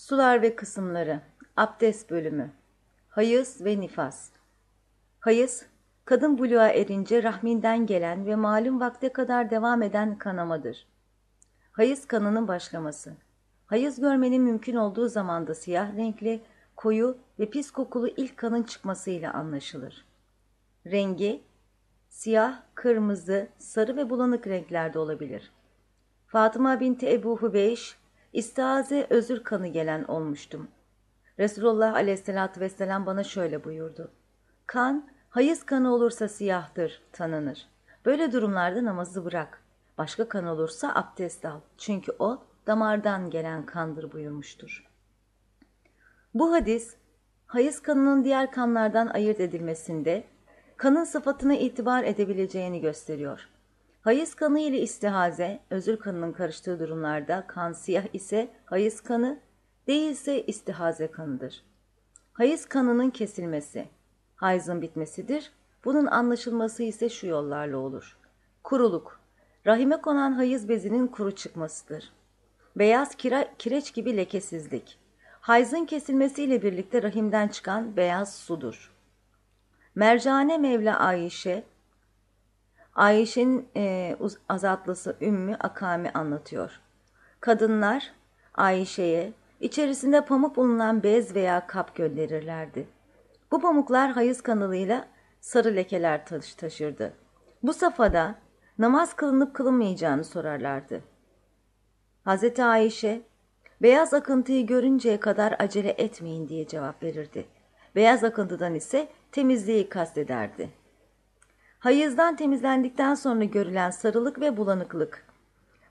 Sular ve kısımları Abdest bölümü Hayız ve nifas Hayız, kadın buluğa erince rahminden gelen ve malum vakte kadar devam eden kanamadır. Hayız kanının başlaması. Hayız görmenin mümkün olduğu zamanda siyah renkli, koyu ve pis kokulu ilk kanın çıkmasıyla anlaşılır. Rengi, siyah, kırmızı, sarı ve bulanık renklerde olabilir. Fatıma binti Ebu Hubeyş, İstiaze özür kanı gelen olmuştum. Resulullah aleyhissalatü vesselam bana şöyle buyurdu. Kan, hayız kanı olursa siyahtır, tanınır. Böyle durumlarda namazı bırak. Başka kan olursa abdest al. Çünkü o damardan gelen kandır buyurmuştur. Bu hadis, hayız kanının diğer kanlardan ayırt edilmesinde, kanın sıfatına itibar edebileceğini gösteriyor. Hayız kanı ile istihaze, özür kanının karıştığı durumlarda kan siyah ise hayız kanı, değilse istihaze kanıdır. Hayız kanının kesilmesi, hayızın bitmesidir. Bunun anlaşılması ise şu yollarla olur. Kuruluk, rahime konan hayız bezinin kuru çıkmasıdır. Beyaz kira, kireç gibi lekesizlik, hayızın kesilmesiyle birlikte rahimden çıkan beyaz sudur. Mercane Mevla Ayşe, Ayşe'nin e, azatlısı Ümmü Akami anlatıyor. Kadınlar Ayşe'ye içerisinde pamuk bulunan bez veya kap gönderirlerdi. Bu pamuklar hayız kanalıyla sarı lekeler taş taşırdı. Bu safhada namaz kılınıp kılınmayacağını sorarlardı. Hazreti Ayşe, beyaz akıntıyı görünceye kadar acele etmeyin diye cevap verirdi. Beyaz akıntıdan ise temizliği kastederdi. Hayızdan temizlendikten sonra görülen sarılık ve bulanıklık.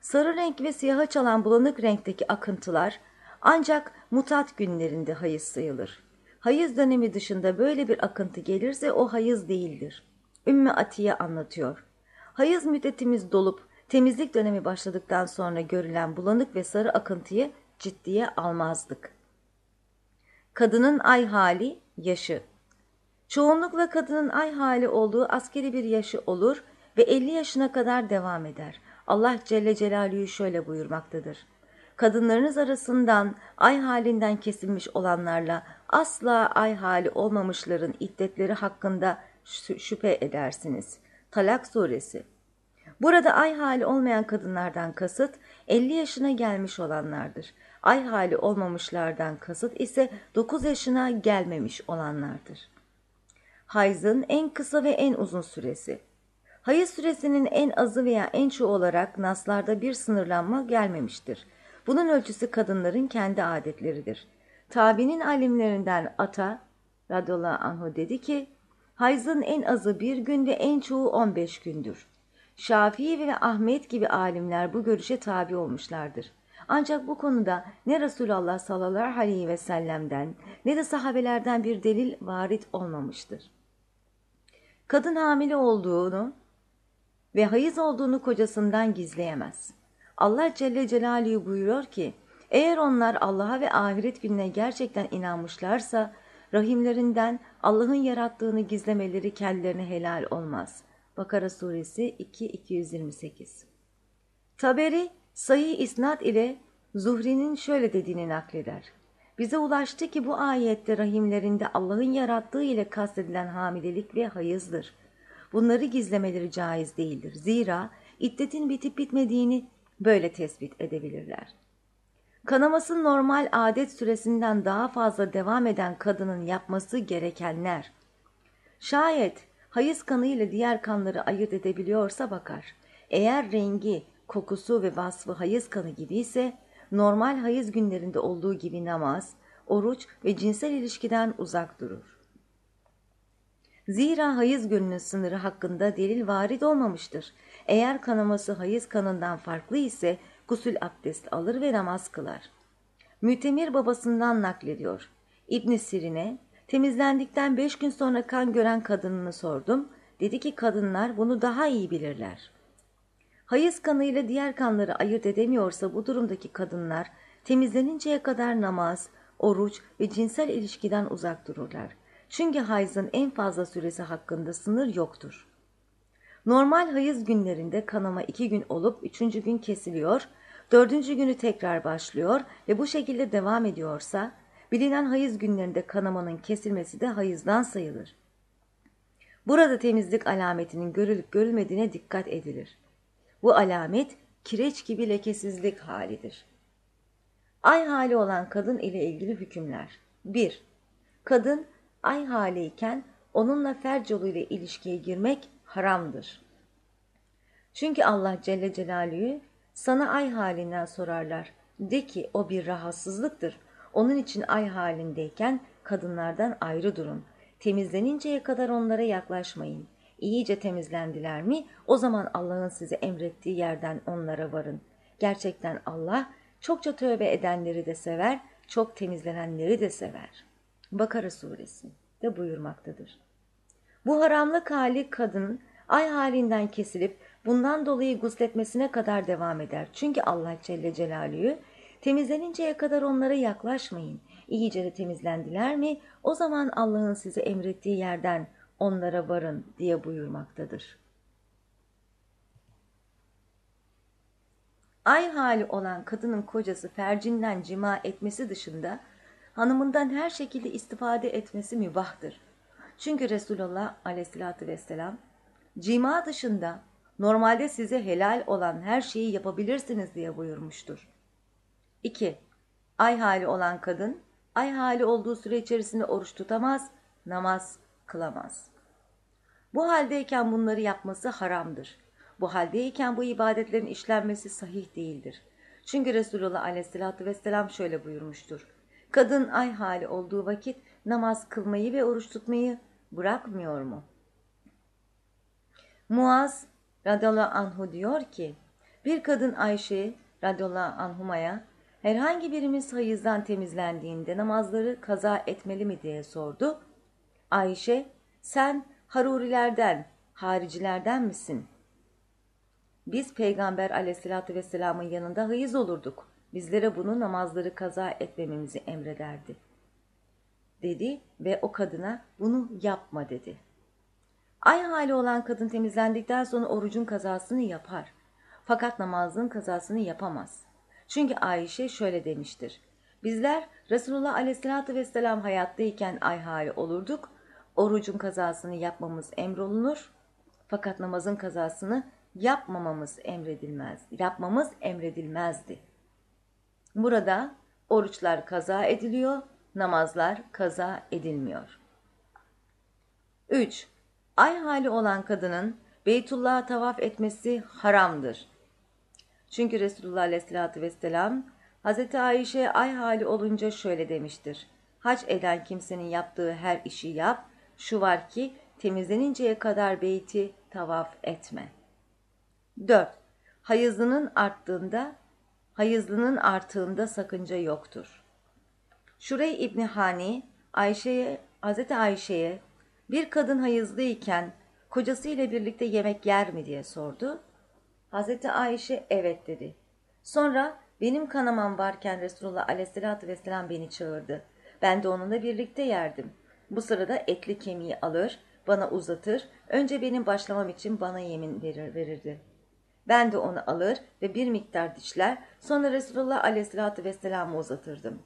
Sarı renk ve siyaha çalan bulanık renkteki akıntılar ancak mutat günlerinde hayız sayılır. Hayız dönemi dışında böyle bir akıntı gelirse o hayız değildir. Ümmü Atiye anlatıyor. Hayız müddetimiz dolup temizlik dönemi başladıktan sonra görülen bulanık ve sarı akıntıyı ciddiye almazdık. Kadının ay hali, yaşı. Çoğunlukla kadının ay hali olduğu askeri bir yaşı olur ve 50 yaşına kadar devam eder. Allah Celle Celaluhu şöyle buyurmaktadır. Kadınlarınız arasından ay halinden kesilmiş olanlarla asla ay hali olmamışların iddetleri hakkında şüphe edersiniz. Talak suresi Burada ay hali olmayan kadınlardan kasıt 50 yaşına gelmiş olanlardır. Ay hali olmamışlardan kasıt ise 9 yaşına gelmemiş olanlardır. Hayzın en kısa ve en uzun süresi. Hayız süresinin en azı veya en çoğu olarak naslarda bir sınırlanma gelmemiştir. Bunun ölçüsü kadınların kendi adetleridir. Tabinin alimlerinden Ata radıyallahu anhu dedi ki, Hayzın en azı bir gün ve en çoğu 15 gündür. Şafii ve Ahmet gibi alimler bu görüşe tabi olmuşlardır. Ancak bu konuda ne Resulullah sallallahu aleyhi ve sellem'den ne de sahabelerden bir delil varit olmamıştır kadın hamile olduğunu ve hayız olduğunu kocasından gizleyemez. Allah Celle Celaluhu buyuruyor ki, eğer onlar Allah'a ve ahiret gününe gerçekten inanmışlarsa, rahimlerinden Allah'ın yarattığını gizlemeleri kendilerine helal olmaz. Bakara suresi 2-228 Taberi, sahih isnat ile Zuhri'nin şöyle dediğini nakleder. Bize ulaştı ki bu ayette rahimlerinde Allah'ın yarattığı ile kastedilen hamilelik ve hayızdır. Bunları gizlemeleri caiz değildir. Zira iddetin bitip bitmediğini böyle tespit edebilirler. Kanaması normal adet süresinden daha fazla devam eden kadının yapması gerekenler. Şayet hayız kanı ile diğer kanları ayırt edebiliyorsa bakar. Eğer rengi, kokusu ve vasfı hayız kanı gibi ise normal hayız günlerinde olduğu gibi namaz, oruç ve cinsel ilişkiden uzak durur. Zira hayız gününün sınırı hakkında delil varid olmamıştır. Eğer kanaması hayız kanından farklı ise gusül abdest alır ve namaz kılar. Mütemir babasından naklediyor. İbn Sirine, temizlendikten beş gün sonra kan gören kadınını sordum. Dedi ki kadınlar bunu daha iyi bilirler. Hayız kanıyla diğer kanları ayırt edemiyorsa bu durumdaki kadınlar temizleninceye kadar namaz, oruç ve cinsel ilişkiden uzak dururlar. Çünkü hayızın en fazla süresi hakkında sınır yoktur. Normal hayız günlerinde kanama iki gün olup üçüncü gün kesiliyor, Dördüncü günü tekrar başlıyor ve bu şekilde devam ediyorsa, bilinen hayız günlerinde kanamanın kesilmesi de hayızdan sayılır. Burada temizlik alametinin görülüp görülmediğine dikkat edilir. Bu alamet kireç gibi lekesizlik halidir. Ay hali olan kadın ile ilgili hükümler. 1. Kadın ay haliyken onunla ferc yoluyla ilişkiye girmek haramdır. Çünkü Allah Celle Celaluhu sana ay halinden sorarlar. De ki o bir rahatsızlıktır. Onun için ay halindeyken kadınlardan ayrı durun. Temizleninceye kadar onlara yaklaşmayın. İyice temizlendiler mi o zaman Allah'ın size emrettiği yerden onlara varın. Gerçekten Allah çokça tövbe edenleri de sever, çok temizlenenleri de sever. Bakara suresi de buyurmaktadır. Bu haramlık hali kadının ay halinden kesilip bundan dolayı gusletmesine kadar devam eder. Çünkü Allah Celle Celaluhu temizleninceye kadar onlara yaklaşmayın. İyice de temizlendiler mi o zaman Allah'ın size emrettiği yerden onlara varın diye buyurmaktadır. Ay hali olan kadının kocası fercinden cima etmesi dışında hanımından her şekilde istifade etmesi mübahtır. Çünkü Resulullah aleyhissalatü vesselam cima dışında normalde size helal olan her şeyi yapabilirsiniz diye buyurmuştur. 2. Ay hali olan kadın, ay hali olduğu süre içerisinde oruç tutamaz, namaz kılamaz. Bu haldeyken bunları yapması haramdır. Bu haldeyken bu ibadetlerin işlenmesi sahih değildir. Çünkü Resulullah aleyhissalatü vesselam şöyle buyurmuştur. Kadın ay hali olduğu vakit namaz kılmayı ve oruç tutmayı bırakmıyor mu? Muaz radıyallahu anhu diyor ki, bir kadın Ayşe radıyallahu anhumaya herhangi birimiz hayızdan temizlendiğinde namazları kaza etmeli mi diye sordu. Ayşe, sen harurilerden, haricilerden misin? Biz Peygamber aleyhissalatü vesselamın yanında hayız olurduk. Bizlere bunu namazları kaza etmememizi emrederdi. Dedi ve o kadına bunu yapma dedi. Ay hali olan kadın temizlendikten sonra orucun kazasını yapar. Fakat namazın kazasını yapamaz. Çünkü Ayşe şöyle demiştir. Bizler Resulullah aleyhissalatü vesselam hayattayken ay hali olurduk. Orucun kazasını yapmamız emrolunur. Fakat namazın kazasını yapmamamız emredilmez. Yapmamız emredilmezdi. Burada oruçlar kaza ediliyor, namazlar kaza edilmiyor. 3. Ay hali olan kadının Beytullah'a tavaf etmesi haramdır. Çünkü Resulullah Aleyhisselatü Vesselam Hz. Ayşe ay hali olunca şöyle demiştir. Hac eden kimsenin yaptığı her işi yap, şu var ki temizleninceye kadar beyti tavaf etme. 4. Hayızlının arttığında, hayızlının artığında sakınca yoktur. Şurey İbni Hani, Ayşe'ye, Hz. Ayşe'ye bir kadın hayızlıyken kocası ile birlikte yemek yer mi diye sordu. Hz. Ayşe evet dedi. Sonra benim kanamam varken Resulullah aleyhissalatü vesselam beni çağırdı. Ben de onunla birlikte yerdim. Bu sırada etli kemiği alır, bana uzatır, önce benim başlamam için bana yemin verir, verirdi. Ben de onu alır ve bir miktar dişler, sonra Resulullah aleyhissalatü vesselam'a uzatırdım.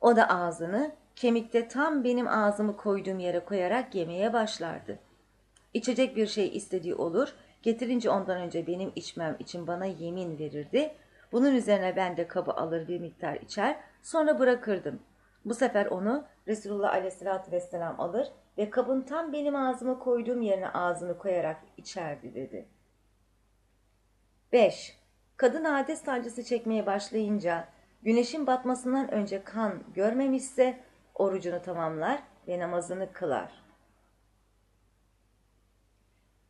O da ağzını kemikte tam benim ağzımı koyduğum yere koyarak yemeye başlardı. İçecek bir şey istediği olur, getirince ondan önce benim içmem için bana yemin verirdi. Bunun üzerine ben de kabı alır bir miktar içer, sonra bırakırdım. Bu sefer onu Resulullah aleyhissalatü vesselam alır ve kabın tam benim ağzıma koyduğum yerine ağzını koyarak içerdi dedi. 5. Kadın adet sancısı çekmeye başlayınca güneşin batmasından önce kan görmemişse orucunu tamamlar ve namazını kılar.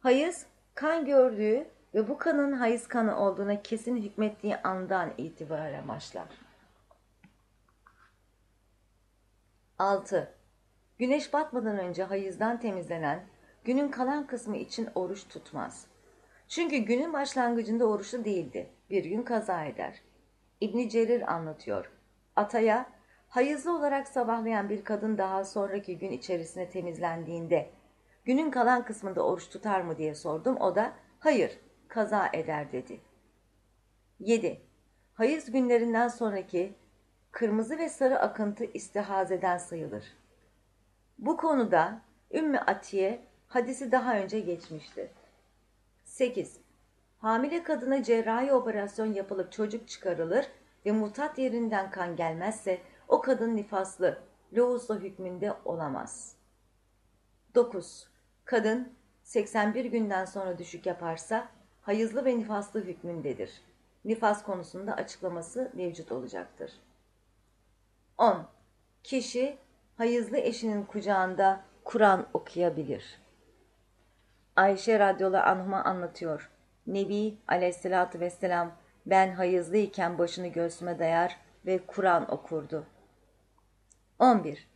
Hayız, kan gördüğü ve bu kanın hayız kanı olduğuna kesin hükmettiği andan itibaren başlar. 6. Güneş batmadan önce hayızdan temizlenen, günün kalan kısmı için oruç tutmaz. Çünkü günün başlangıcında oruçlu değildi. Bir gün kaza eder. İbni Cerir anlatıyor. Ataya, hayızlı olarak sabahlayan bir kadın daha sonraki gün içerisinde temizlendiğinde, günün kalan kısmında oruç tutar mı diye sordum. O da, hayır, kaza eder dedi. 7. Hayız günlerinden sonraki kırmızı ve sarı akıntı istihazeden sayılır. Bu konuda Ümmü Atiye hadisi daha önce geçmişti. 8. Hamile kadına cerrahi operasyon yapılıp çocuk çıkarılır ve mutat yerinden kan gelmezse o kadın nifaslı, loğusa hükmünde olamaz. 9. Kadın 81 günden sonra düşük yaparsa hayızlı ve nifaslı hükmündedir. Nifas konusunda açıklaması mevcut olacaktır. 10. Kişi hayızlı eşinin kucağında Kur'an okuyabilir. Ayşe radyola anhuma anlatıyor. Nebi aleyhissalatü vesselam ben hayızlıyken başını göğsüme dayar ve Kur'an okurdu. 11.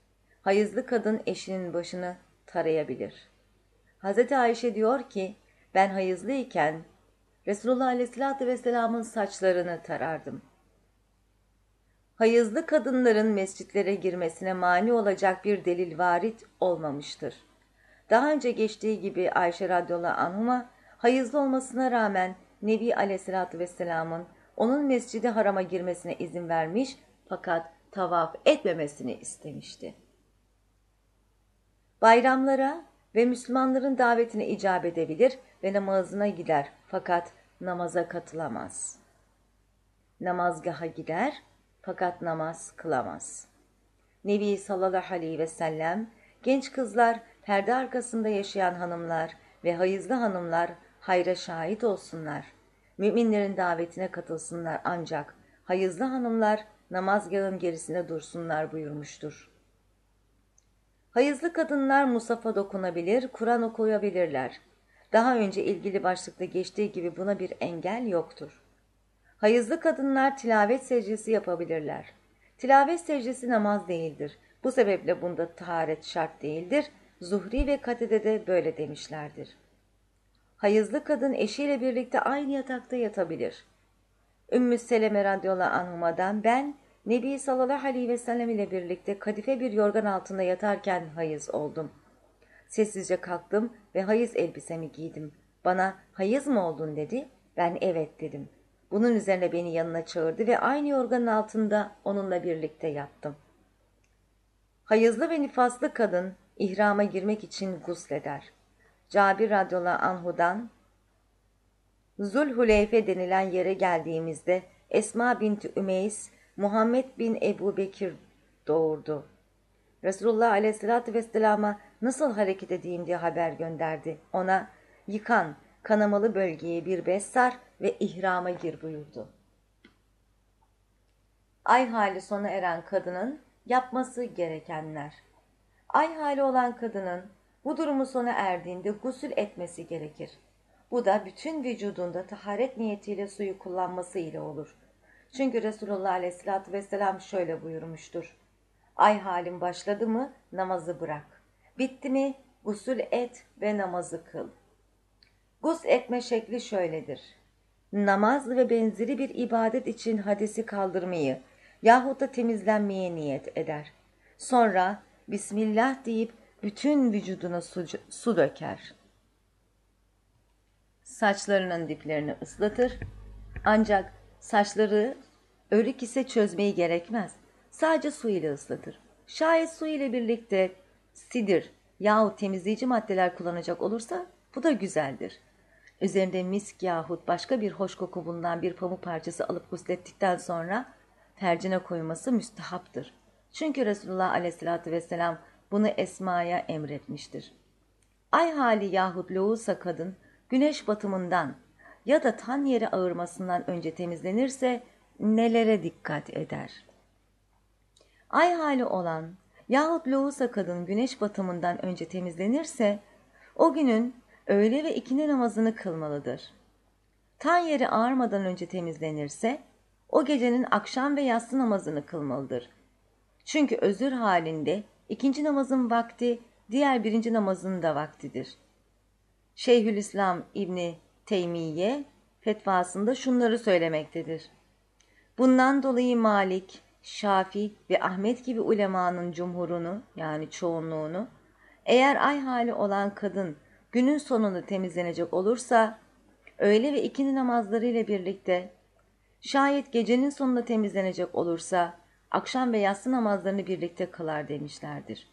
Hayızlı kadın eşinin başını tarayabilir. Hz. Ayşe diyor ki ben hayızlıyken Resulullah aleyhissalatü vesselamın saçlarını tarardım. Hayızlı kadınların mescitlere girmesine mani olacak bir delil varit olmamıştır. Daha önce geçtiği gibi Ayşe radıyallahu anhuma hayızlı olmasına rağmen Nebi aleyhissalatü vesselamın onun mescidi harama girmesine izin vermiş fakat tavaf etmemesini istemişti. Bayramlara ve Müslümanların davetine icap edebilir ve namazına gider fakat namaza katılamaz. Namazgaha gider fakat namaz kılamaz. Nebi sallallahu aleyhi ve sellem genç kızlar, perde arkasında yaşayan hanımlar ve hayızlı hanımlar hayra şahit olsunlar. Müminlerin davetine katılsınlar ancak hayızlı hanımlar namazgahın gerisine dursunlar buyurmuştur. Hayızlı kadınlar musafa dokunabilir, Kur'an okuyabilirler. Daha önce ilgili başlıkta geçtiği gibi buna bir engel yoktur. Hayızlı kadınlar tilavet secdesi yapabilirler. Tilavet secdesi namaz değildir. Bu sebeple bunda taharet şart değildir. Zuhri ve Katide de böyle demişlerdir. Hayızlı kadın eşiyle birlikte aynı yatakta yatabilir. Ümmü Seleme radıyallahu anhuma'dan ben Nebi sallallahu aleyhi ve sellem ile birlikte kadife bir yorgan altında yatarken hayız oldum. Sessizce kalktım ve hayız elbisemi giydim. Bana hayız mı oldun dedi. Ben evet dedim. Bunun üzerine beni yanına çağırdı ve aynı yorganın altında onunla birlikte yattım. Hayızlı ve nifaslı kadın ihrama girmek için gusleder. Cabir radıyallahu anhudan Zulhuleyfe denilen yere geldiğimizde Esma binti Ümeys Muhammed bin Ebu Bekir doğurdu. Resulullah aleyhissalatü vesselama nasıl hareket edeyim diye haber gönderdi. Ona yıkan, kanamalı bölgeye bir bez sar ve ihrama gir buyurdu. Ay hali sona eren kadının yapması gerekenler. Ay hali olan kadının bu durumu sona erdiğinde gusül etmesi gerekir. Bu da bütün vücudunda taharet niyetiyle suyu kullanması ile olur. Çünkü Resulullah aleyhissalatü vesselam şöyle buyurmuştur. Ay halin başladı mı namazı bırak. Bitti mi gusül et ve namazı kıl. Gus etme şekli şöyledir. Namaz ve benzeri bir ibadet için hadisi kaldırmayı yahut da temizlenmeye niyet eder. Sonra Bismillah deyip bütün vücuduna su, su döker. Saçlarının diplerini ıslatır. Ancak saçları örük ise çözmeyi gerekmez. Sadece su ile ıslatır. Şayet su ile birlikte sidir yahut temizleyici maddeler kullanacak olursa bu da güzeldir. Üzerinde misk yahut başka bir hoş koku bulunan bir pamuk parçası alıp guslettikten sonra tercine koyması müstehaptır. Çünkü Resulullah aleyhissalatü vesselam bunu Esma'ya emretmiştir. Ay hali yahut loğusa kadın güneş batımından ya da tan yeri ağırmasından önce temizlenirse nelere dikkat eder? Ay hali olan yahut loğusa kadın güneş batımından önce temizlenirse o günün öğle ve ikindi namazını kılmalıdır. Tan yeri ağarmadan önce temizlenirse o gecenin akşam ve yatsı namazını kılmalıdır. Çünkü özür halinde ikinci namazın vakti diğer birinci namazın da vaktidir. Şeyhülislam İbni Teymiye fetvasında şunları söylemektedir. Bundan dolayı Malik, Şafi ve Ahmet gibi ulemanın cumhurunu yani çoğunluğunu eğer ay hali olan kadın günün sonunda temizlenecek olursa öğle ve ikindi namazları ile birlikte Şayet gecenin sonunda temizlenecek olursa akşam ve yatsı namazlarını birlikte kılar demişlerdir.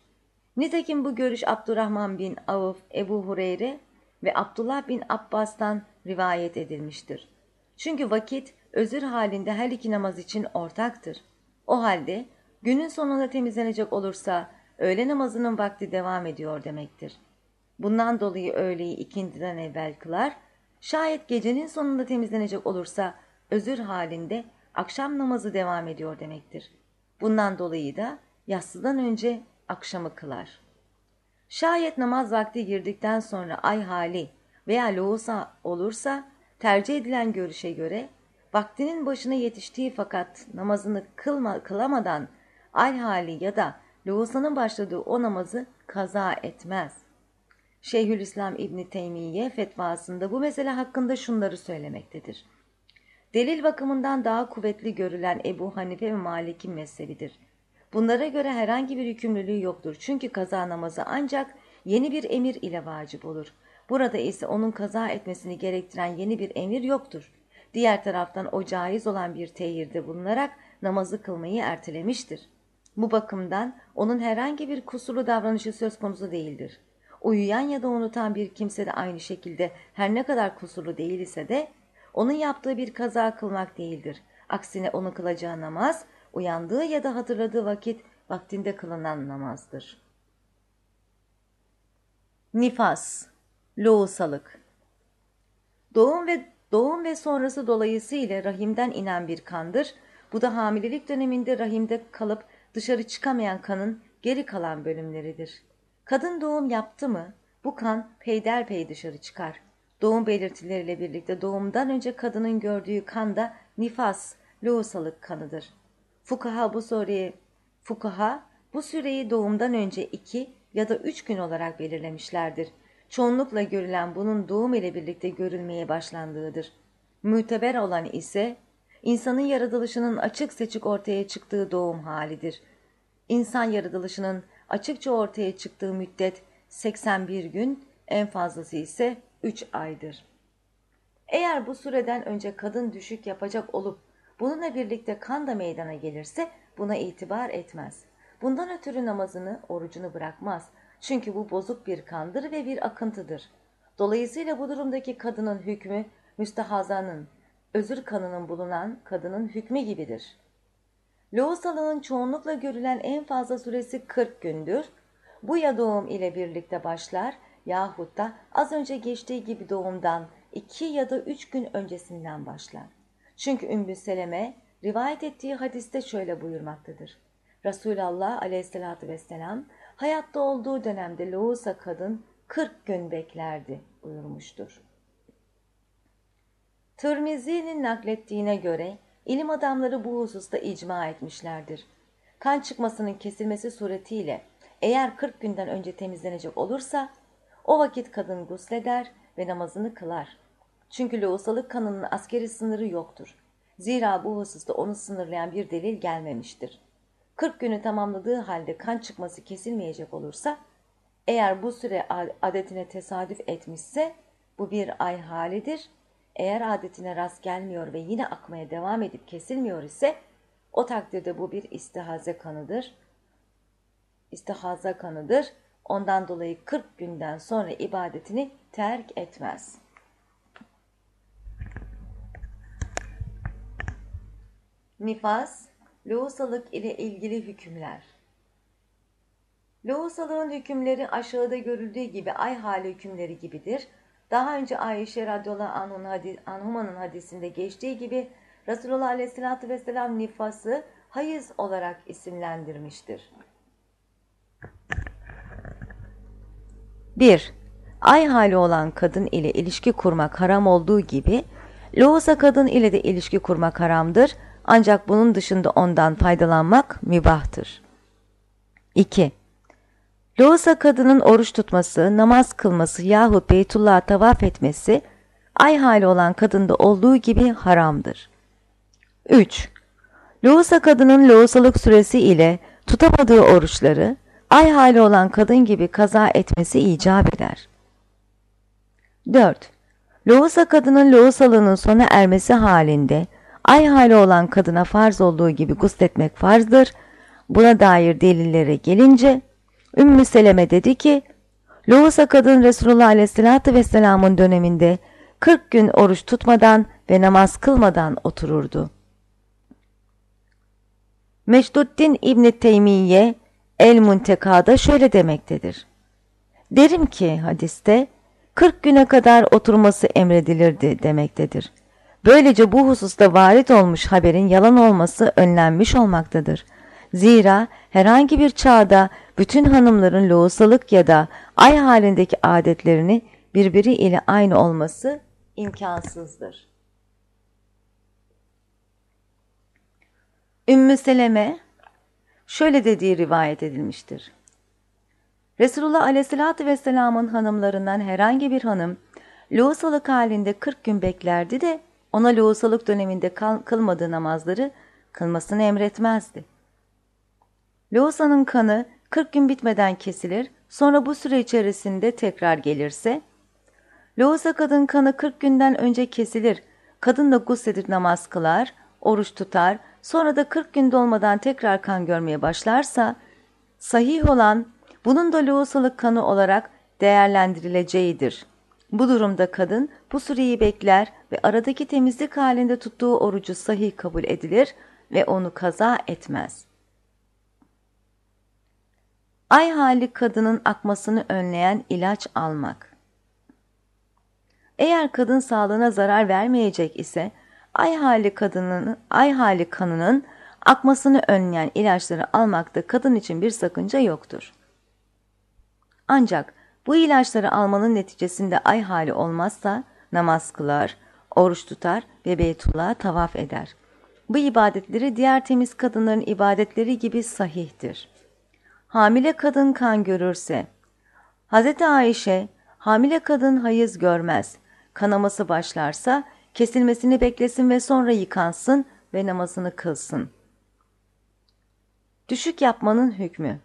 Nitekim bu görüş Abdurrahman bin Avf, Ebu Hureyre ve Abdullah bin Abbas'tan rivayet edilmiştir. Çünkü vakit özür halinde her iki namaz için ortaktır. O halde günün sonunda temizlenecek olursa öğle namazının vakti devam ediyor demektir. Bundan dolayı öğleyi ikindiden evvel kılar, şayet gecenin sonunda temizlenecek olursa özür halinde akşam namazı devam ediyor demektir. Bundan dolayı da yatsıdan önce akşamı kılar. Şayet namaz vakti girdikten sonra ay hali veya loğusa olursa tercih edilen görüşe göre vaktinin başına yetiştiği fakat namazını kılma, kılamadan ay hali ya da loğusanın başladığı o namazı kaza etmez. Şeyhülislam İbni Teymiye fetvasında bu mesele hakkında şunları söylemektedir. Delil bakımından daha kuvvetli görülen Ebu Hanife ve Malik'in mezhebidir. Bunlara göre herhangi bir yükümlülüğü yoktur. Çünkü kaza namazı ancak yeni bir emir ile vacip olur. Burada ise onun kaza etmesini gerektiren yeni bir emir yoktur. Diğer taraftan o caiz olan bir tehirde bulunarak namazı kılmayı ertelemiştir. Bu bakımdan onun herhangi bir kusurlu davranışı söz konusu değildir. Uyuyan ya da unutan bir kimse de aynı şekilde her ne kadar kusurlu değil ise de onun yaptığı bir kaza kılmak değildir. Aksine onun kılacağı namaz uyandığı ya da hatırladığı vakit vaktinde kılınan namazdır. Nifas, loğusalık Doğum ve doğum ve sonrası dolayısıyla rahimden inen bir kandır. Bu da hamilelik döneminde rahimde kalıp dışarı çıkamayan kanın geri kalan bölümleridir. Kadın doğum yaptı mı bu kan peyderpey dışarı çıkar. Doğum belirtileriyle birlikte doğumdan önce kadının gördüğü kan da nifas, loğusalık kanıdır. Fukaha bu soruyu, fukaha bu süreyi doğumdan önce iki ya da üç gün olarak belirlemişlerdir. Çoğunlukla görülen bunun doğum ile birlikte görülmeye başlandığıdır. Müteber olan ise insanın yaratılışının açık seçik ortaya çıktığı doğum halidir. İnsan yaratılışının açıkça ortaya çıktığı müddet 81 gün, en fazlası ise 3 aydır. Eğer bu süreden önce kadın düşük yapacak olup bununla birlikte kan da meydana gelirse buna itibar etmez. Bundan ötürü namazını, orucunu bırakmaz. Çünkü bu bozuk bir kandır ve bir akıntıdır. Dolayısıyla bu durumdaki kadının hükmü müstehazanın, özür kanının bulunan kadının hükmü gibidir. Loğusalığın çoğunlukla görülen en fazla süresi 40 gündür. Bu ya doğum ile birlikte başlar yahut da az önce geçtiği gibi doğumdan 2 ya da 3 gün öncesinden başlar. Çünkü Ümmü Seleme rivayet ettiği hadiste şöyle buyurmaktadır. Resulullah aleyhissalatü vesselam hayatta olduğu dönemde loğusa kadın 40 gün beklerdi buyurmuştur. Tirmizi'nin naklettiğine göre ilim adamları bu hususta icma etmişlerdir. Kan çıkmasının kesilmesi suretiyle eğer 40 günden önce temizlenecek olursa o vakit kadın gusleder ve namazını kılar. Çünkü loğusalık kanının askeri sınırı yoktur. Zira bu hususta onu sınırlayan bir delil gelmemiştir. 40 günü tamamladığı halde kan çıkması kesilmeyecek olursa, eğer bu süre adetine tesadüf etmişse bu bir ay halidir. Eğer adetine rast gelmiyor ve yine akmaya devam edip kesilmiyor ise o takdirde bu bir istihaze kanıdır. İstihaza kanıdır. Ondan dolayı 40 günden sonra ibadetini terk etmez.'' Nifas, lohusalık ile ilgili hükümler. Lohusalığın hükümleri aşağıda görüldüğü gibi ay hali hükümleri gibidir. Daha önce Ayşe radıyallahu anhuma'nın hadisinde geçtiği gibi Resulullah aleyhissalatü vesselam nifası hayız olarak isimlendirmiştir. 1. Ay hali olan kadın ile ilişki kurmak haram olduğu gibi, lohusa kadın ile de ilişki kurmak haramdır ancak bunun dışında ondan faydalanmak mübahtır. 2. Loğusa kadının oruç tutması, namaz kılması yahut Beytullah'a tavaf etmesi, ay hali olan kadında olduğu gibi haramdır. 3. Loğusa kadının loğusalık süresi ile tutamadığı oruçları, ay hali olan kadın gibi kaza etmesi icap eder. 4. Loğusa kadının loğusalığının sona ermesi halinde, ay hali olan kadına farz olduğu gibi gusletmek farzdır. Buna dair delillere gelince Ümmü Seleme dedi ki Lohusa kadın Resulullah Aleyhisselatü Vesselam'ın döneminde 40 gün oruç tutmadan ve namaz kılmadan otururdu. Meşduddin İbni Teymiye El-Munteka'da şöyle demektedir. Derim ki hadiste 40 güne kadar oturması emredilirdi demektedir. Böylece bu hususta varit olmuş haberin yalan olması önlenmiş olmaktadır. Zira herhangi bir çağda bütün hanımların loğusalık ya da ay halindeki adetlerini birbiri ile aynı olması imkansızdır. Ümmü Seleme şöyle dediği rivayet edilmiştir. Resulullah Aleyhisselatü Vesselam'ın hanımlarından herhangi bir hanım loğusalık halinde 40 gün beklerdi de ona loğusalık döneminde kılmadığı namazları kılmasını emretmezdi. Loğusanın kanı 40 gün bitmeden kesilir, sonra bu süre içerisinde tekrar gelirse, Loğusa kadın kanı 40 günden önce kesilir, kadın da gusledir namaz kılar, oruç tutar, sonra da 40 gün dolmadan tekrar kan görmeye başlarsa, sahih olan bunun da loğusalık kanı olarak değerlendirileceğidir. Bu durumda kadın bu süreyi bekler ve aradaki temizlik halinde tuttuğu orucu sahih kabul edilir ve onu kaza etmez. Ay hali kadının akmasını önleyen ilaç almak. Eğer kadın sağlığına zarar vermeyecek ise ay hali kadının ay hali kanının akmasını önleyen ilaçları almakta kadın için bir sakınca yoktur. Ancak bu ilaçları almanın neticesinde ay hali olmazsa namaz kılar, oruç tutar ve Beytullah'a tavaf eder. Bu ibadetleri diğer temiz kadınların ibadetleri gibi sahihtir. Hamile kadın kan görürse, Hz. Ayşe, hamile kadın hayız görmez, kanaması başlarsa kesilmesini beklesin ve sonra yıkansın ve namazını kılsın. Düşük yapmanın hükmü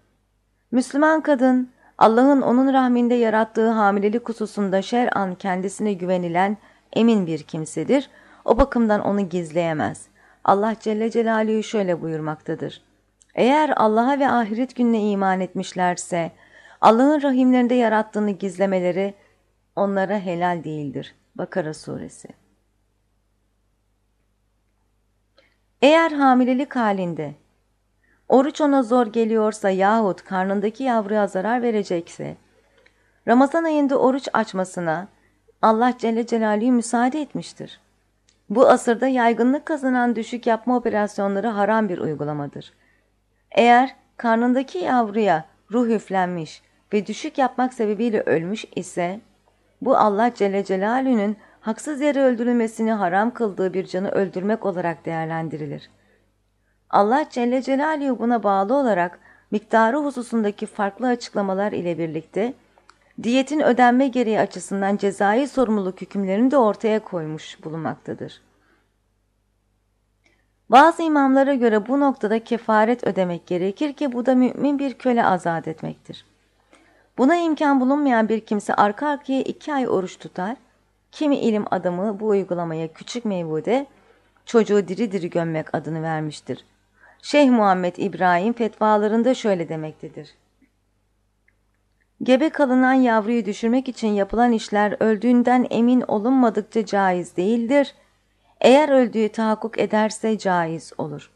Müslüman kadın, Allah'ın onun rahminde yarattığı hamilelik hususunda şer'an kendisine güvenilen emin bir kimsedir. O bakımdan onu gizleyemez. Allah Celle Celaluhu şöyle buyurmaktadır. Eğer Allah'a ve ahiret gününe iman etmişlerse, Allah'ın rahimlerinde yarattığını gizlemeleri onlara helal değildir. Bakara Suresi Eğer hamilelik halinde oruç ona zor geliyorsa yahut karnındaki yavruya zarar verecekse, Ramazan ayında oruç açmasına Allah Celle Celaluhu müsaade etmiştir. Bu asırda yaygınlık kazanan düşük yapma operasyonları haram bir uygulamadır. Eğer karnındaki yavruya ruh üflenmiş ve düşük yapmak sebebiyle ölmüş ise, bu Allah Celle Celaluhu'nun haksız yere öldürülmesini haram kıldığı bir canı öldürmek olarak değerlendirilir. Allah Celle Celaluhu buna bağlı olarak miktarı hususundaki farklı açıklamalar ile birlikte diyetin ödenme gereği açısından cezai sorumluluk hükümlerini de ortaya koymuş bulunmaktadır. Bazı imamlara göre bu noktada kefaret ödemek gerekir ki bu da mümin bir köle azat etmektir. Buna imkan bulunmayan bir kimse arka arkaya iki ay oruç tutar, kimi ilim adamı bu uygulamaya küçük meyvude çocuğu diri diri gömmek adını vermiştir. Şeyh Muhammed İbrahim fetvalarında şöyle demektedir. Gebe kalınan yavruyu düşürmek için yapılan işler öldüğünden emin olunmadıkça caiz değildir. Eğer öldüğü tahakkuk ederse caiz olur.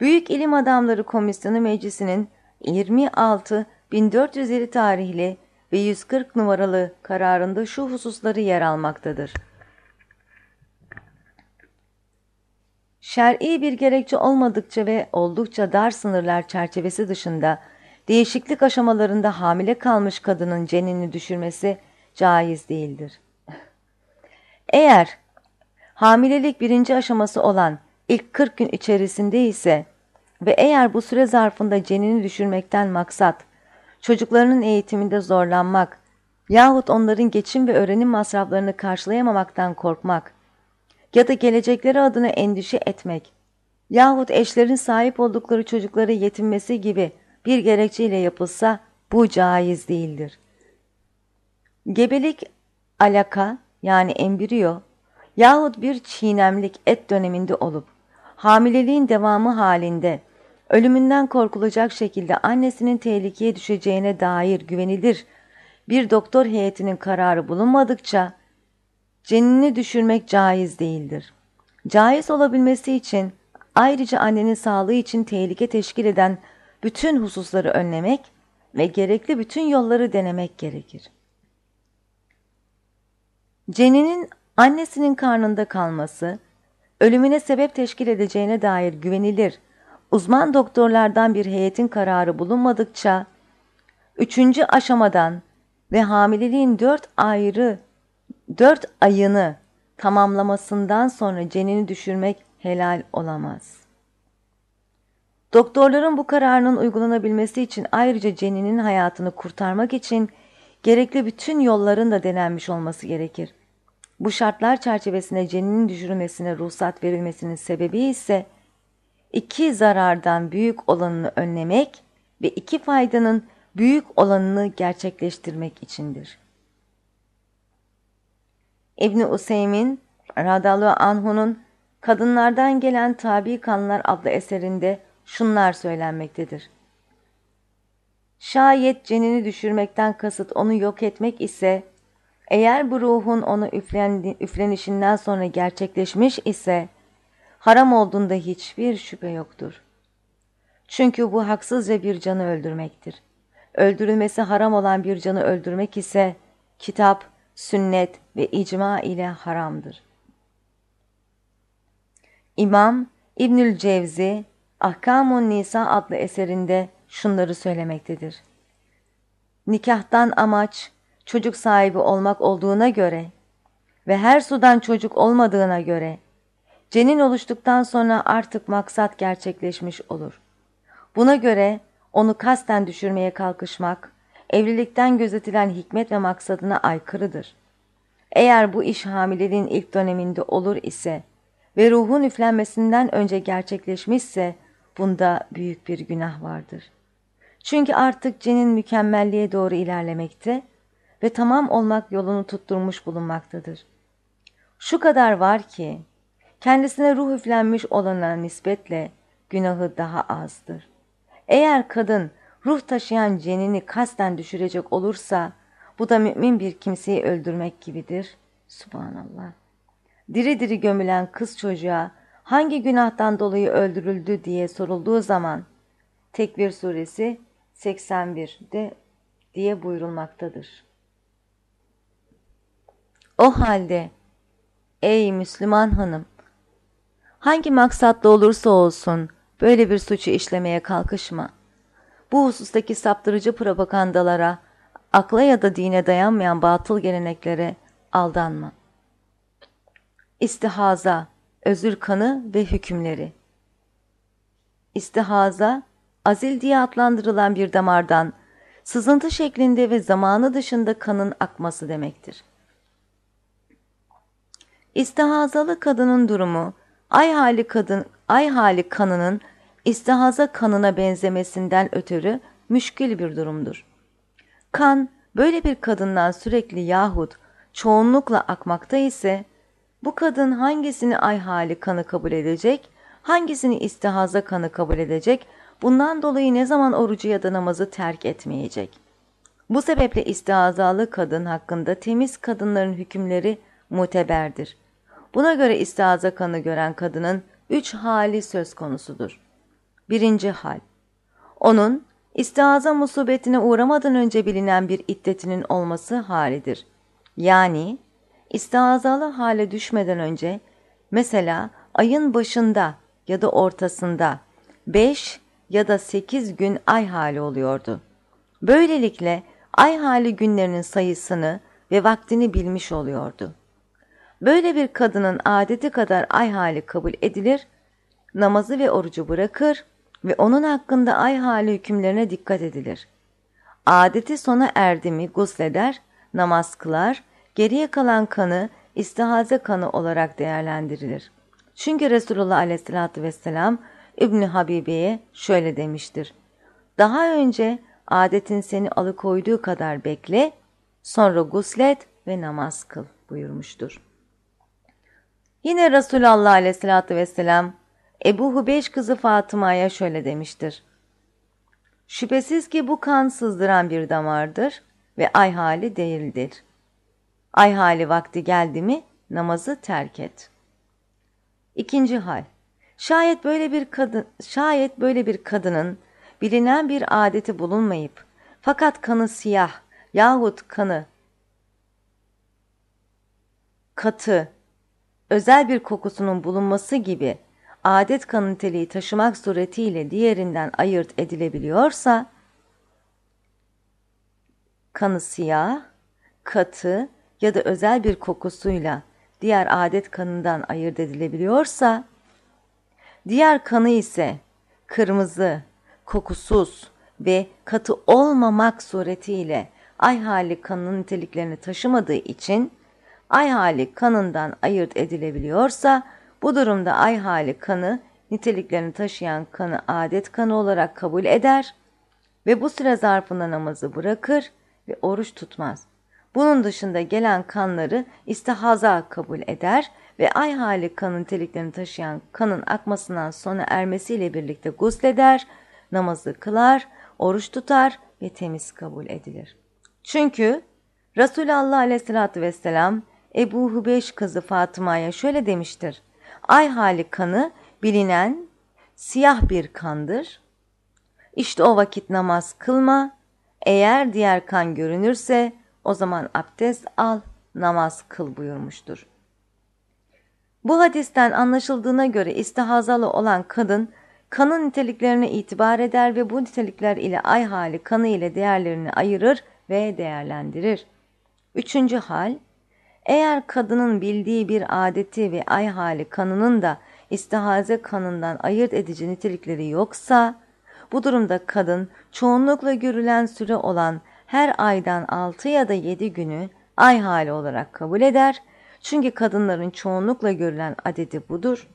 Büyük İlim Adamları Komisyonu Meclisi'nin 26 1407 tarihli ve 140 numaralı kararında şu hususları yer almaktadır. Şer'i bir gerekçe olmadıkça ve oldukça dar sınırlar çerçevesi dışında değişiklik aşamalarında hamile kalmış kadının cenini düşürmesi caiz değildir. Eğer hamilelik birinci aşaması olan ilk 40 gün içerisinde ise ve eğer bu süre zarfında cenini düşürmekten maksat, çocuklarının eğitiminde zorlanmak yahut onların geçim ve öğrenim masraflarını karşılayamamaktan korkmak ya da gelecekleri adına endişe etmek yahut eşlerin sahip oldukları çocukları yetinmesi gibi bir gerekçeyle yapılsa bu caiz değildir. Gebelik alaka yani embriyo yahut bir çiğnemlik et döneminde olup hamileliğin devamı halinde ölümünden korkulacak şekilde annesinin tehlikeye düşeceğine dair güvenilir bir doktor heyetinin kararı bulunmadıkça cenini düşürmek caiz değildir. Caiz olabilmesi için ayrıca annenin sağlığı için tehlike teşkil eden bütün hususları önlemek ve gerekli bütün yolları denemek gerekir. Ceninin annesinin karnında kalması, ölümüne sebep teşkil edeceğine dair güvenilir, uzman doktorlardan bir heyetin kararı bulunmadıkça, üçüncü aşamadan ve hamileliğin dört ayrı, dört ayını tamamlamasından sonra cenini düşürmek helal olamaz. Doktorların bu kararının uygulanabilmesi için ayrıca ceninin hayatını kurtarmak için gerekli bütün yolların da denenmiş olması gerekir. Bu şartlar çerçevesinde ceninin düşürülmesine ruhsat verilmesinin sebebi ise iki zarardan büyük olanını önlemek ve iki faydanın büyük olanını gerçekleştirmek içindir. İbni Useymin, Radallahu Anhu'nun Kadınlardan Gelen Tabi Kanlar adlı eserinde şunlar söylenmektedir. Şayet cenini düşürmekten kasıt onu yok etmek ise, eğer bu ruhun onu üflen, üflenişinden sonra gerçekleşmiş ise, haram olduğunda hiçbir şüphe yoktur. Çünkü bu haksızca bir canı öldürmektir. Öldürülmesi haram olan bir canı öldürmek ise, kitap, sünnet ve icma ile haramdır. İmam İbnül Cevzi, Ahkamun Nisa adlı eserinde şunları söylemektedir. Nikahtan amaç çocuk sahibi olmak olduğuna göre ve her sudan çocuk olmadığına göre cenin oluştuktan sonra artık maksat gerçekleşmiş olur. Buna göre onu kasten düşürmeye kalkışmak, evlilikten gözetilen hikmet ve maksadına aykırıdır. Eğer bu iş hamileliğin ilk döneminde olur ise ve ruhun üflenmesinden önce gerçekleşmişse bunda büyük bir günah vardır. Çünkü artık cinin mükemmelliğe doğru ilerlemekte ve tamam olmak yolunu tutturmuş bulunmaktadır. Şu kadar var ki, kendisine ruh üflenmiş olana nispetle günahı daha azdır. Eğer kadın ruh taşıyan cenini kasten düşürecek olursa, bu da mümin bir kimseyi öldürmek gibidir. Subhanallah. Diri diri gömülen kız çocuğa hangi günahtan dolayı öldürüldü diye sorulduğu zaman Tekvir suresi 81'de diye buyurulmaktadır. O halde ey Müslüman hanım hangi maksatla olursa olsun böyle bir suçu işlemeye kalkışma. Bu husustaki saptırıcı propagandalara, akla ya da dine dayanmayan batıl geleneklere aldanma. İstihaza özür kanı ve hükümleri. İstihaza, azil diye adlandırılan bir damardan sızıntı şeklinde ve zamanı dışında kanın akması demektir. İstihazalı kadının durumu, ay hali kadın, ay hali kanının istihaza kanına benzemesinden ötürü müşkil bir durumdur. Kan, böyle bir kadından sürekli yahut çoğunlukla akmakta ise, bu kadın hangisini ay hali kanı kabul edecek, hangisini istihaza kanı kabul edecek, bundan dolayı ne zaman orucu ya da namazı terk etmeyecek. Bu sebeple istihazalı kadın hakkında temiz kadınların hükümleri muteberdir. Buna göre istihaza kanı gören kadının üç hali söz konusudur. Birinci hal, onun istihaza musibetine uğramadan önce bilinen bir iddetinin olması halidir. Yani istihazalı hale düşmeden önce mesela ayın başında ya da ortasında 5 ya da 8 gün ay hali oluyordu. Böylelikle ay hali günlerinin sayısını ve vaktini bilmiş oluyordu. Böyle bir kadının adeti kadar ay hali kabul edilir, namazı ve orucu bırakır ve onun hakkında ay hali hükümlerine dikkat edilir. Adeti sona erdi mi gusleder, namaz kılar Geriye kalan kanı istihaze kanı olarak değerlendirilir. Çünkü Resulullah aleyhissalatü vesselam İbni Habibe'ye şöyle demiştir. Daha önce adetin seni alıkoyduğu kadar bekle, sonra guslet ve namaz kıl buyurmuştur. Yine Resulullah aleyhissalatü vesselam Ebu Hubeş kızı Fatıma'ya şöyle demiştir. Şüphesiz ki bu kan sızdıran bir damardır ve ay hali değildir. Ay hali vakti geldi mi namazı terk et. İkinci hal. Şayet böyle bir kadın şayet böyle bir kadının bilinen bir adeti bulunmayıp fakat kanı siyah yahut kanı katı, özel bir kokusunun bulunması gibi adet kan niteliği taşımak suretiyle diğerinden ayırt edilebiliyorsa, kanı siyah, katı ya da özel bir kokusuyla diğer adet kanından ayırt edilebiliyorsa, diğer kanı ise kırmızı, kokusuz ve katı olmamak suretiyle ay hali kanının niteliklerini taşımadığı için ay hali kanından ayırt edilebiliyorsa bu durumda ay hali kanı niteliklerini taşıyan kanı adet kanı olarak kabul eder ve bu süre zarfında namazı bırakır ve oruç tutmaz. Bunun dışında gelen kanları istihaza kabul eder ve ay hali kanın niteliklerini taşıyan kanın akmasından sona ermesiyle birlikte gusleder, namazı kılar, oruç tutar ve temiz kabul edilir. Çünkü Resulullah aleyhissalatü vesselam Ebu Hubeş kızı Fatıma'ya şöyle demiştir. Ay hali kanı bilinen siyah bir kandır. İşte o vakit namaz kılma. Eğer diğer kan görünürse o zaman abdest al, namaz kıl buyurmuştur. Bu hadisten anlaşıldığına göre istihazalı olan kadın kanın niteliklerine itibar eder ve bu nitelikler ile ay hali kanı ile değerlerini ayırır ve değerlendirir. Üçüncü hal, eğer kadının bildiği bir adeti ve ay hali kanının da istihaze kanından ayırt edici nitelikleri yoksa, bu durumda kadın çoğunlukla görülen süre olan her aydan 6 ya da 7 günü ay hali olarak kabul eder. Çünkü kadınların çoğunlukla görülen adeti budur.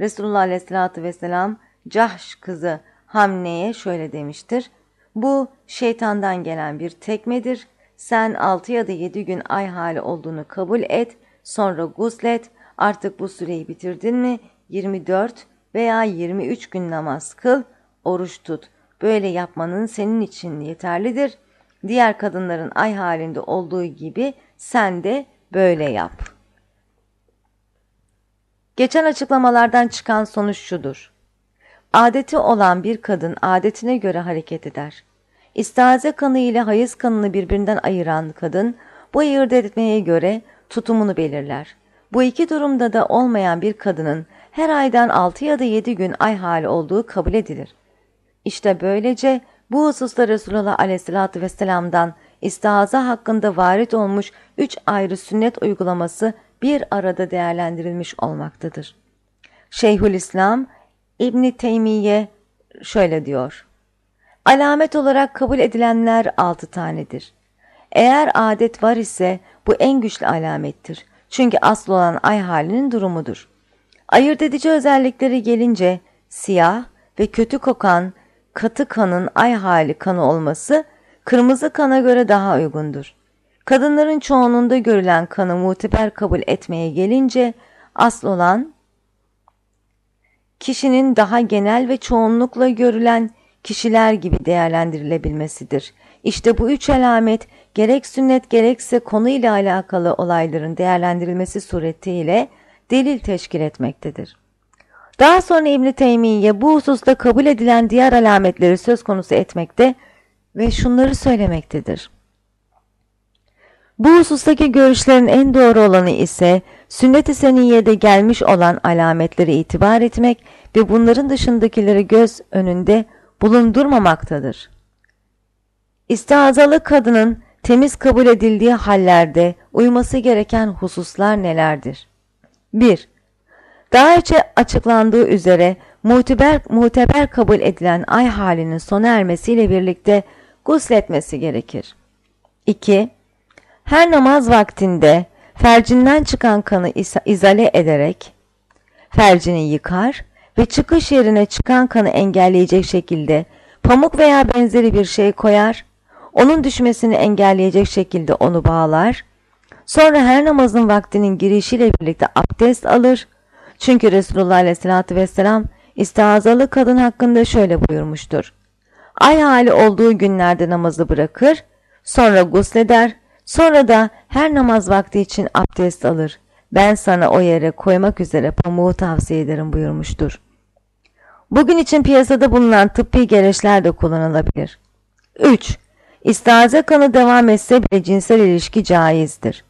Resulullah Aleyhisselatü Vesselam Cahş kızı Hamne'ye şöyle demiştir. Bu şeytandan gelen bir tekmedir. Sen 6 ya da 7 gün ay hali olduğunu kabul et, sonra guslet, artık bu süreyi bitirdin mi 24 veya 23 gün namaz kıl, oruç tut. Böyle yapmanın senin için yeterlidir. Diğer kadınların ay halinde olduğu gibi sen de böyle yap. Geçen açıklamalardan çıkan sonuç şudur. Adeti olan bir kadın adetine göre hareket eder. İstihaze kanı ile hayız kanını birbirinden ayıran kadın bu ayırt etmeye göre tutumunu belirler. Bu iki durumda da olmayan bir kadının her aydan 6 ya da 7 gün ay hali olduğu kabul edilir. İşte böylece bu hususta Resulullah aleyhissalatü vesselam'dan istihaza hakkında varit olmuş üç ayrı sünnet uygulaması bir arada değerlendirilmiş olmaktadır. Şeyhülislam İbni Teymiye şöyle diyor. Alamet olarak kabul edilenler altı tanedir. Eğer adet var ise bu en güçlü alamettir. Çünkü asıl olan ay halinin durumudur. Ayırt edici özellikleri gelince siyah ve kötü kokan katı kanın ay hali kanı olması kırmızı kana göre daha uygundur. Kadınların çoğunluğunda görülen kanı muteber kabul etmeye gelince asıl olan kişinin daha genel ve çoğunlukla görülen kişiler gibi değerlendirilebilmesidir. İşte bu üç alamet gerek sünnet gerekse konuyla alakalı olayların değerlendirilmesi suretiyle delil teşkil etmektedir. Daha sonra İbn Teymiye bu hususta kabul edilen diğer alametleri söz konusu etmekte ve şunları söylemektedir. Bu husustaki görüşlerin en doğru olanı ise sünnet-i seniyede gelmiş olan alametlere itibar etmek ve bunların dışındakileri göz önünde bulundurmamaktadır. İstihazalı kadının temiz kabul edildiği hallerde uyması gereken hususlar nelerdir? 1. Daha önce açıklandığı üzere muteber, muteber kabul edilen ay halinin sona ermesiyle birlikte gusletmesi gerekir. 2. Her namaz vaktinde fercinden çıkan kanı izale ederek fercini yıkar ve çıkış yerine çıkan kanı engelleyecek şekilde pamuk veya benzeri bir şey koyar, onun düşmesini engelleyecek şekilde onu bağlar, Sonra her namazın vaktinin girişiyle birlikte abdest alır. Çünkü Resulullah Aleyhisselatü Vesselam istihazalı kadın hakkında şöyle buyurmuştur. Ay hali olduğu günlerde namazı bırakır, sonra gusleder, sonra da her namaz vakti için abdest alır. Ben sana o yere koymak üzere pamuğu tavsiye ederim buyurmuştur. Bugün için piyasada bulunan tıbbi gereçler de kullanılabilir. 3. İstihaze kanı devam etse bile cinsel ilişki caizdir.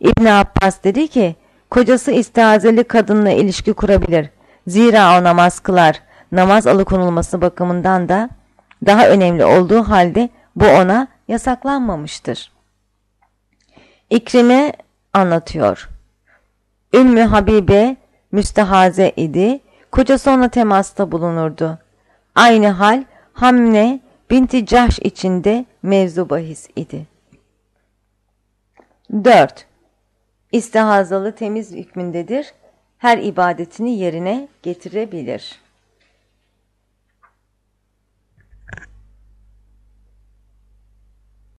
İbn Abbas dedi ki, kocası istihazeli kadınla ilişki kurabilir. Zira o namaz kılar. Namaz alıkonulması bakımından da daha önemli olduğu halde bu ona yasaklanmamıştır. İkrime anlatıyor. Ümmü Habibe müstehaze idi, kocası ona temasta bulunurdu. Aynı hal Hamne binti Cahş içinde mevzu bahis idi. 4. İstihazalı temiz hükmündedir. Her ibadetini yerine getirebilir.